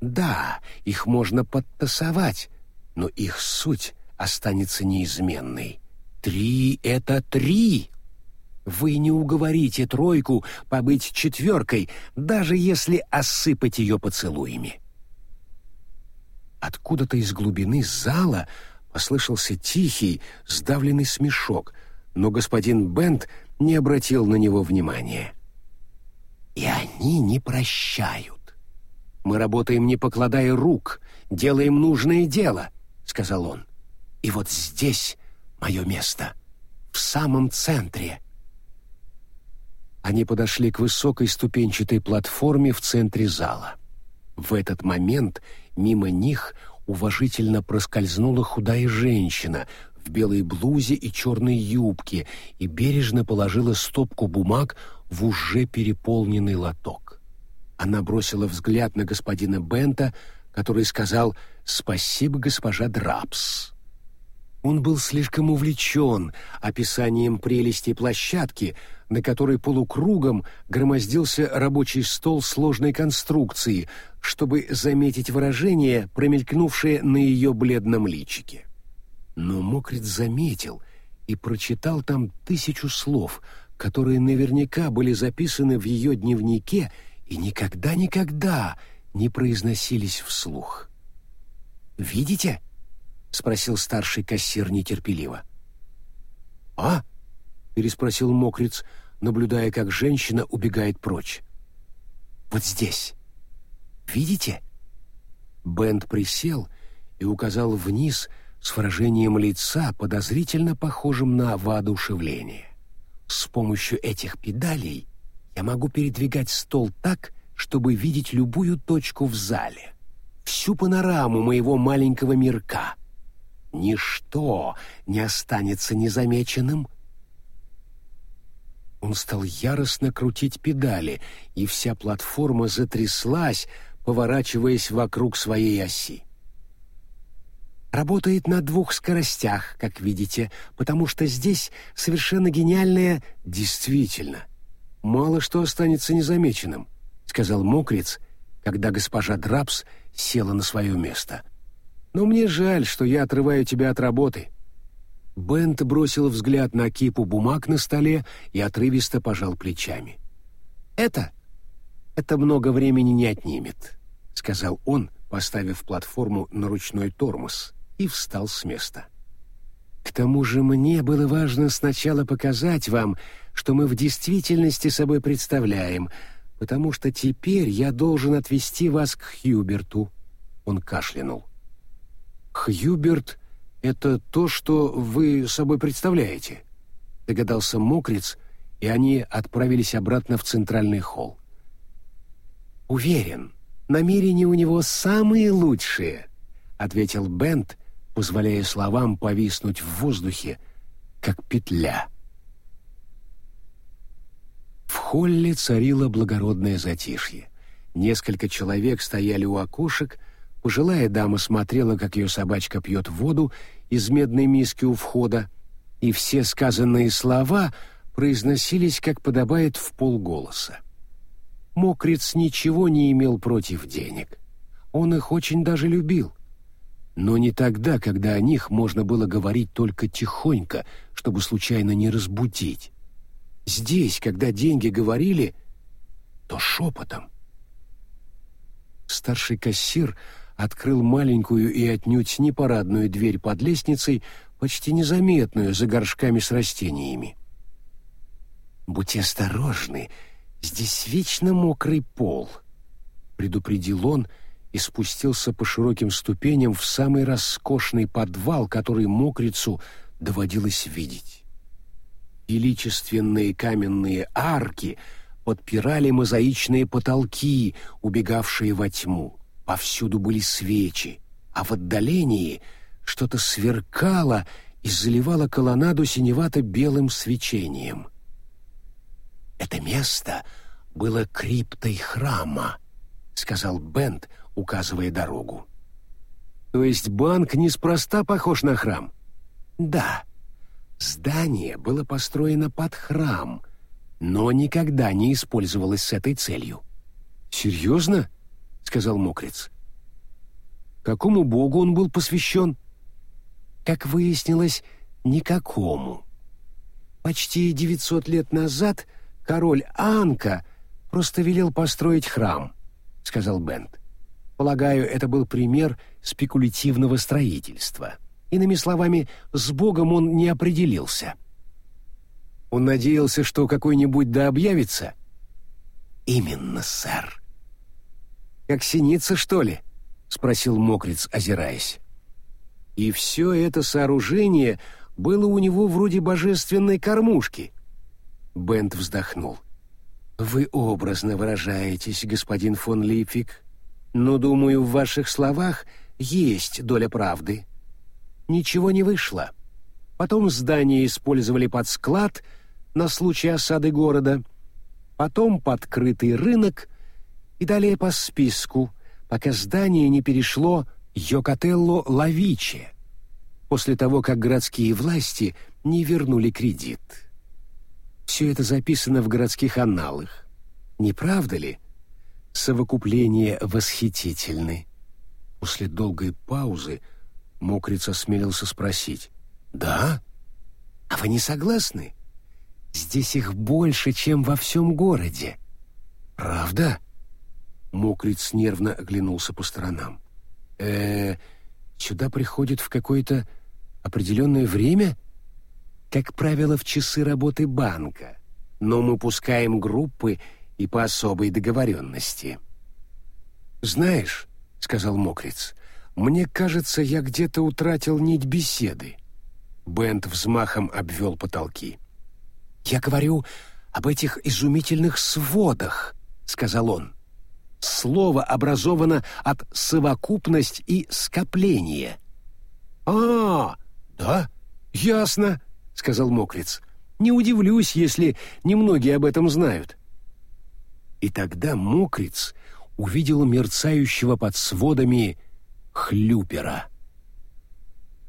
Да, их можно подтасовать, но их суть останется неизменной. Три — это три, вы не уговорите тройку побыть четверкой, даже если осыпать ее поцелуями. Откуда-то из глубины зала послышался тихий, сдавленный смешок, но господин Бент не обратил на него внимания. «И они не прощают. Мы работаем, не покладая рук, делаем нужное дело», — сказал он. «И вот здесь мое место, в самом центре». Они подошли к высокой ступенчатой платформе в центре зала. В этот момент мимо них уважительно проскользнула худая женщина в белой блузе и черной юбке и бережно положила стопку бумаг в уже переполненный лоток. Она бросила взгляд на господина Бента, который сказал «Спасибо, госпожа Драпс». Он был слишком увлечен описанием прелестей площадки, на которой полукругом громоздился рабочий стол сложной конструкции, чтобы заметить выражение, промелькнувшее на ее бледном личике. Но Мокрит заметил и прочитал там тысячу слов, которые наверняка были записаны в ее дневнике и никогда-никогда не произносились вслух. «Видите?» — спросил старший кассир нетерпеливо. «А?» — переспросил мокрец, наблюдая, как женщина убегает прочь. «Вот здесь. Видите?» Бенд присел и указал вниз с выражением лица, подозрительно похожим на воодушевление. «С помощью этих педалей я могу передвигать стол так, чтобы видеть любую точку в зале, всю панораму моего маленького мирка» Ничто не останется незамеченным. Он стал яростно крутить педали, и вся платформа затряслась, поворачиваясь вокруг своей оси. Работает на двух скоростях, как видите, потому что здесь совершенно гениальное «действительно». Мало что останется незамеченным, сказал Мокриц, когда госпожа Драпс села на свое место — но мне жаль, что я отрываю тебя от работы». Бент бросил взгляд на кипу бумаг на столе и отрывисто пожал плечами. «Это? Это много времени не отнимет», — сказал он, поставив платформу на ручной тормоз, и встал с места. «К тому же мне было важно сначала показать вам, что мы в действительности собой представляем, потому что теперь я должен отвезти вас к Хьюберту». Он кашлянул. «Хьюберт — это то, что вы собой представляете», — догадался Мокриц, и они отправились обратно в центральный холл. «Уверен, намерения у него самые лучшие», — ответил Бент, позволяя словам повиснуть в воздухе, как петля. В холле царило благородное затишье. Несколько человек стояли у окошек, Пожилая дама смотрела, как ее собачка пьет воду из медной миски у входа, и все сказанные слова произносились, как подобает, в полголоса. Мокриц ничего не имел против денег. Он их очень даже любил. Но не тогда, когда о них можно было говорить только тихонько, чтобы случайно не разбудить. Здесь, когда деньги говорили, то шепотом. Старший кассир открыл маленькую и отнюдь непарадную дверь под лестницей, почти незаметную за горшками с растениями. «Будьте осторожны, здесь вечно мокрый пол», — предупредил он и спустился по широким ступеням в самый роскошный подвал, который мокрицу доводилось видеть. Величественные каменные арки подпирали мозаичные потолки, убегавшие во тьму. Повсюду были свечи, а в отдалении что-то сверкало и заливало колоннаду синевато-белым свечением. «Это место было криптой храма», — сказал Бент, указывая дорогу. «То есть банк неспроста похож на храм?» «Да. Здание было построено под храм, но никогда не использовалось с этой целью». «Серьезно?» — сказал Мокриц. «Какому богу он был посвящен?» «Как выяснилось, никакому. Почти девятьсот лет назад — король Анка просто велел построить храм», — сказал Бент. «Полагаю, это был пример спекулятивного строительства. Иными словами, с Богом он не определился». «Он надеялся, что какой-нибудь да объявится?» «Именно, сэр». «Как синица, что ли?» — спросил Мокриц, озираясь. И все это сооружение было у него вроде божественной кормушки — Бент вздохнул. «Вы образно выражаетесь, господин фон Липвик, но, думаю, в ваших словах есть доля правды. Ничего не вышло. Потом здание использовали под склад на случай осады города, потом подкрытый рынок и далее по списку, пока здание не перешло Йокателло Лавиче, после того, как городские власти не вернули кредит». Все это записано в городских анналах. Не правда ли? Совокупление восхитительны. После долгой паузы Мокриц осмелился спросить. «Да? А вы не согласны? Здесь их больше, чем во всем городе». «Правда?» Мокриц нервно оглянулся по сторонам. э сюда приходят в какое-то определенное время?» как правило, в часы работы банка, но мы пускаем группы и по особой договоренности. «Знаешь», — сказал Мокриц, — «мне кажется, я где-то утратил нить беседы». Бент взмахом обвел потолки. «Я говорю об этих изумительных сводах», — сказал он. «Слово образовано от совокупность и скопление». «А, да, ясно», — сказал Мокриц. «Не удивлюсь, если немногие об этом знают». И тогда Мокриц увидел мерцающего под сводами хлюпера —